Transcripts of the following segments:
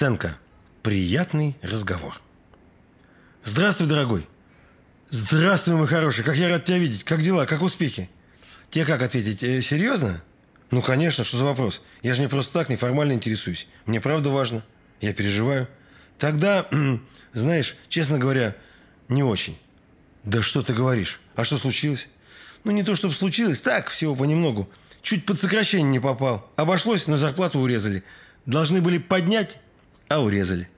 Сценка. Приятный разговор. Здравствуй, дорогой. Здравствуй, мой хороший. Как я рад тебя видеть. Как дела? Как успехи? Тебе как ответить? Э, серьезно? Ну, конечно, что за вопрос? Я же не просто так неформально интересуюсь. Мне правда важно. Я переживаю. Тогда, знаешь, честно говоря, не очень. Да что ты говоришь? А что случилось? Ну, не то, чтобы случилось, так, всего понемногу. Чуть под сокращение не попал. Обошлось, но зарплату урезали. Должны были поднять, а урезали.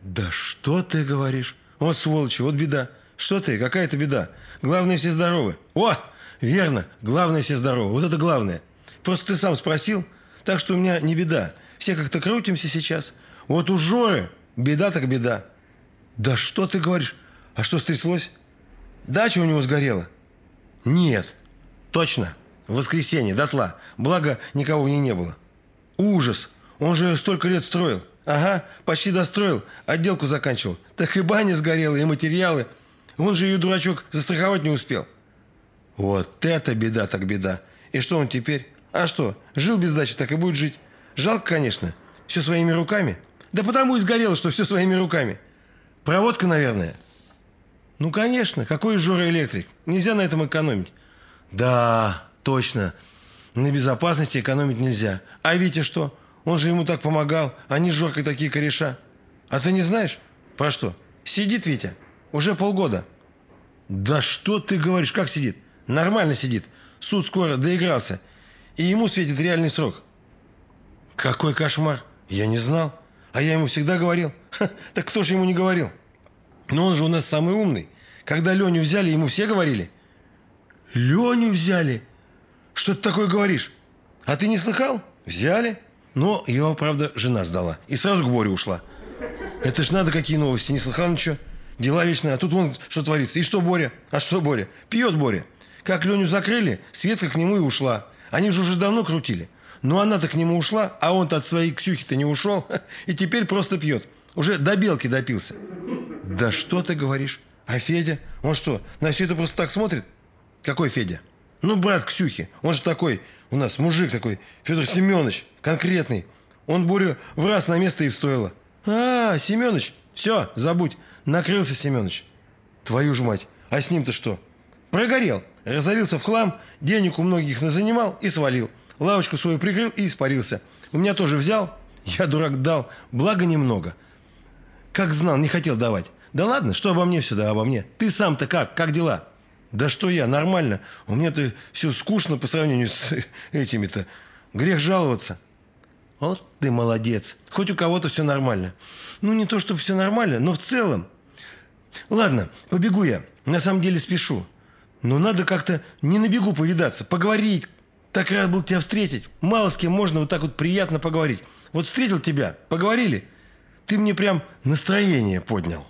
Да что ты говоришь? Вот сволочи, вот беда. Что ты, какая это беда? Главное, все здоровы. О, верно, главное, все здоровы. Вот это главное. Просто ты сам спросил, так что у меня не беда. Все как-то крутимся сейчас. Вот у Жоры беда так беда. Да что ты говоришь? А что стряслось? Дача у него сгорела? Нет. Точно. В воскресенье, дотла. Благо, никого в ней не было. Ужас. Он же ее столько лет строил. Ага, почти достроил. Отделку заканчивал. Так и баня сгорела, и материалы. Он же ее, дурачок, застраховать не успел. Вот это беда так беда. И что он теперь? А что, жил без дачи, так и будет жить. Жалко, конечно. Все своими руками. Да потому и сгорело, что все своими руками. Проводка, наверное. Ну, конечно. Какой Жора электрик? Нельзя на этом экономить. Да, точно. На безопасности экономить нельзя. А Витя что? Он же ему так помогал. Они с Жоркой такие кореша. А ты не знаешь? Про что? Сидит Витя. Уже полгода. Да что ты говоришь? Как сидит? Нормально сидит. Суд скоро доигрался. И ему светит реальный срок. Какой кошмар. Я не знал. А я ему всегда говорил. Ха, так кто же ему не говорил? Но он же у нас самый умный. Когда Леню взяли, ему все говорили. Леню взяли? Что ты такое говоришь? А ты не слыхал? Взяли. Но его, правда, жена сдала. И сразу к Боре ушла. Это ж надо какие новости. Не слыхал ничего? Дела вечные. А тут вон что творится. И что Боря? А что Боря? Пьет Боря. Как Леню закрыли, Светка к нему и ушла. Они же уже давно крутили. Но она-то к нему ушла, а он-то от своей Ксюхи-то не ушел. И теперь просто пьет. Уже до белки допился. Да что ты говоришь? А Федя? Он что, на все это просто так смотрит? Какой Федя? Ну, брат Ксюхи. Он же такой, у нас мужик такой, Федор Семенович, конкретный. Он Борю в раз на место и встоило. А, Семенович, все, забудь. Накрылся Семенович. Твою ж мать. А с ним-то что? Прогорел. Разорился в хлам, денег у многих занимал и свалил. Лавочку свою прикрыл и испарился. У меня тоже взял. Я, дурак, дал. Благо немного. Как знал, не хотел давать. Да ладно, что обо мне все, да обо мне. Ты сам-то как? Как дела? Да что я, нормально. У меня-то все скучно по сравнению с этими-то. Грех жаловаться. Вот ты молодец. Хоть у кого-то все нормально. Ну, не то, чтобы все нормально, но в целом. Ладно, побегу я. На самом деле спешу. Но надо как-то не на бегу повидаться, поговорить. Так рад был тебя встретить. Мало с кем можно вот так вот приятно поговорить. Вот встретил тебя, поговорили. Ты мне прям настроение поднял.